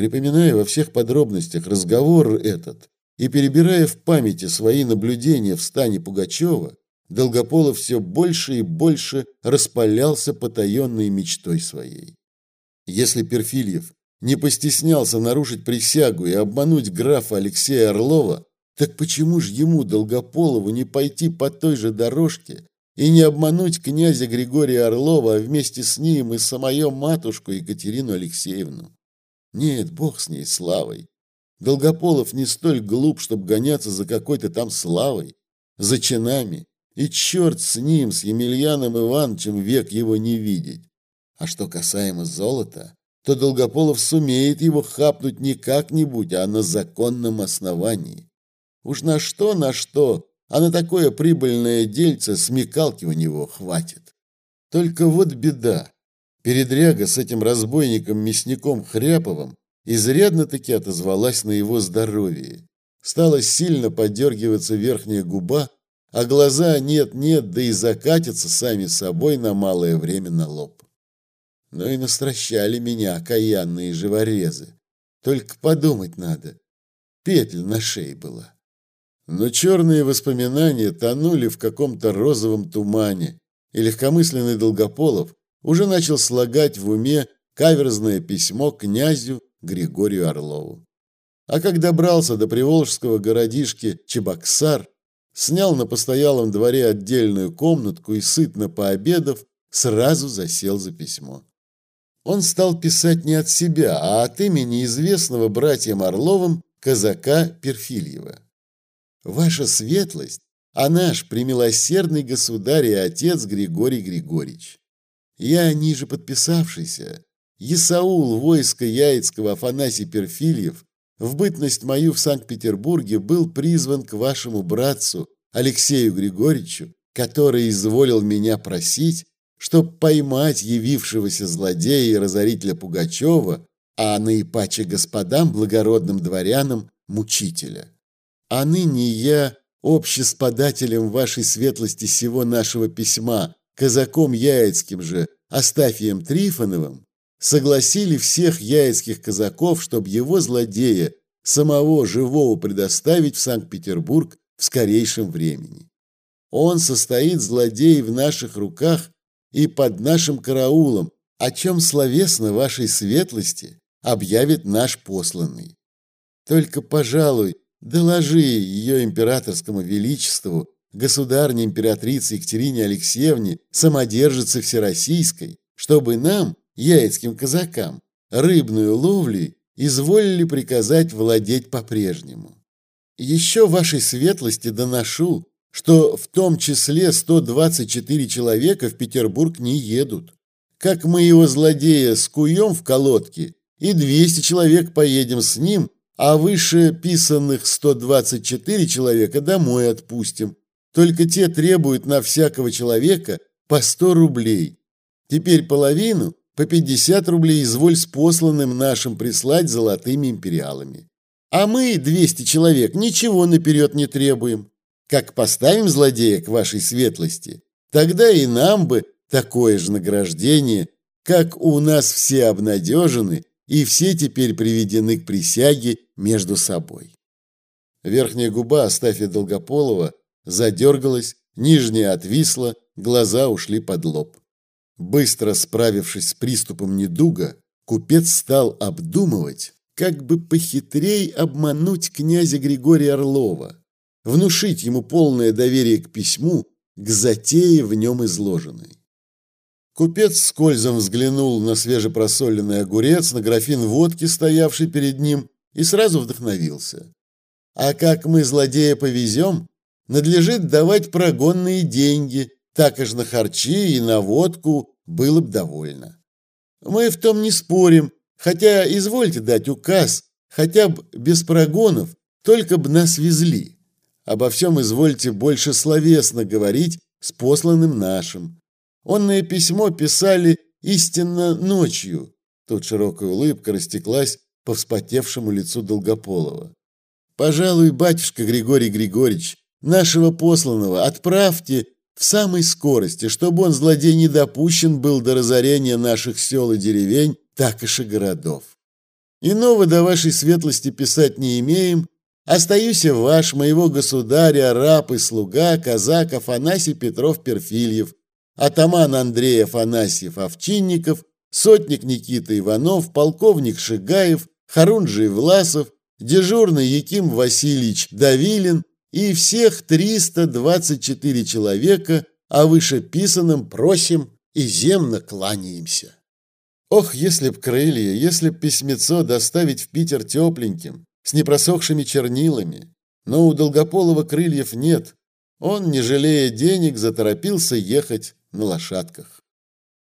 Припоминая во всех подробностях разговор этот и перебирая в памяти свои наблюдения в стане Пугачева, Долгополов все больше и больше распалялся потаенной мечтой своей. Если Перфильев не постеснялся нарушить присягу и обмануть графа Алексея Орлова, так почему же ему, Долгополову, не пойти по той же дорожке и не обмануть князя Григория Орлова, а вместе с ним и самую матушку Екатерину Алексеевну? Нет, бог с ней, славой. Долгополов не столь глуп, чтобы гоняться за какой-то там славой, за чинами, и черт с ним, с Емельяном Ивановичем, век его не видеть. А что касаемо золота, то Долгополов сумеет его хапнуть не как-нибудь, а на законном основании. Уж на что, на что, а на такое прибыльное дельце смекалки у него хватит. Только вот беда. Передряга с этим разбойником-мясником Хряповым изрядно-таки отозвалась на его здоровье. Стала сильно подергиваться верхняя губа, а глаза нет-нет, да и закатятся сами собой на малое время на лоб. Но и настращали меня окаянные живорезы. Только подумать надо. Петля на шее была. Но черные воспоминания тонули в каком-то розовом тумане, и легкомысленный Долгополов уже начал слагать в уме каверзное письмо князю Григорию Орлову. А как добрался до приволжского городишки Чебоксар, снял на постоялом дворе отдельную комнатку и, сытно пообедав, сразу засел за письмо. Он стал писать не от себя, а от имени известного братьям Орловым казака Перфильева. «Ваша светлость, а наш премилосердный государь и отец Григорий Григорьевич. Я, ниже подписавшийся, Исаул войска Яицкого Афанасий Перфильев, в бытность мою в Санкт-Петербурге был призван к вашему братцу Алексею Григорьевичу, который изволил меня просить, чтоб поймать явившегося злодея и разорителя Пугачева, а наипаче господам, благородным дворянам, мучителя. А ныне я, общесподателем вашей светлости сего нашего письма, казаком Яицким же, Астафием Трифоновым, согласили всех яицких казаков, чтобы его злодея, самого живого предоставить в Санкт-Петербург в скорейшем времени. Он состоит, злодей, в наших руках и под нашим караулом, о чем словесно вашей светлости объявит наш посланный. Только, пожалуй, доложи ее императорскому величеству, государне императрице Екатерине Алексеевне, самодержице всероссийской, чтобы нам, яицким казакам, рыбную ловлей изволили приказать владеть по-прежнему. Еще вашей светлости доношу, что в том числе 124 человека в Петербург не едут. Как мы его злодея скуем в колодке, и 200 человек поедем с ним, а выше писанных 124 человека домой отпустим. Только те требуют на всякого человека по 100 рублей. Теперь половину по 50 рублей изволь с посланным нашим прислать золотыми империалами. А мы, 200 человек, ничего наперед не требуем. Как поставим злодея к вашей светлости, тогда и нам бы такое же награждение, как у нас все обнадежены и все теперь приведены к присяге между собой. Верхняя губа Астафия Долгополова задергалась, нижняя отвисла, глаза ушли под лоб. Быстро справившись с приступом недуга, купец стал обдумывать, как бы похитрей обмануть князя Григория Орлова, внушить ему полное доверие к письму, к затее в нем изложенной. Купец скользом взглянул на свежепросоленный огурец, на графин водки, стоявший перед ним, и сразу вдохновился. А как мы злодея повезем, надлежит давать прогонные деньги, так аж на харчи и на водку было бы довольно. Мы в том не спорим, хотя извольте дать указ, хотя бы без прогонов, только б нас везли. Обо всем извольте больше словесно говорить с посланным нашим. Онное письмо писали истинно ночью. Тут широкая улыбка растеклась по вспотевшему лицу Долгополова. Пожалуй, батюшка Григорий Григорьевич, нашего посланного отправьте в самой скорости, чтобы он, злодей, не допущен был до разорения наших сел и деревень, так и городов. Иного до вашей светлости писать не имеем, остаюсь ваш, моего государя, раб и слуга, казак Афанасий Петров Перфильев, атаман Андрей Афанасьев Овчинников, сотник Никита Иванов, полковник Шигаев, Харунжий Власов, дежурный Яким Васильевич Давилин и всех 324 человека, а вышеписанным просим и земно кланяемся. Ох, если б крылья, если б письмецо доставить в Питер тепленьким, с непросохшими чернилами. Но у Долгополова крыльев нет. Он, не жалея денег, заторопился ехать на лошадках.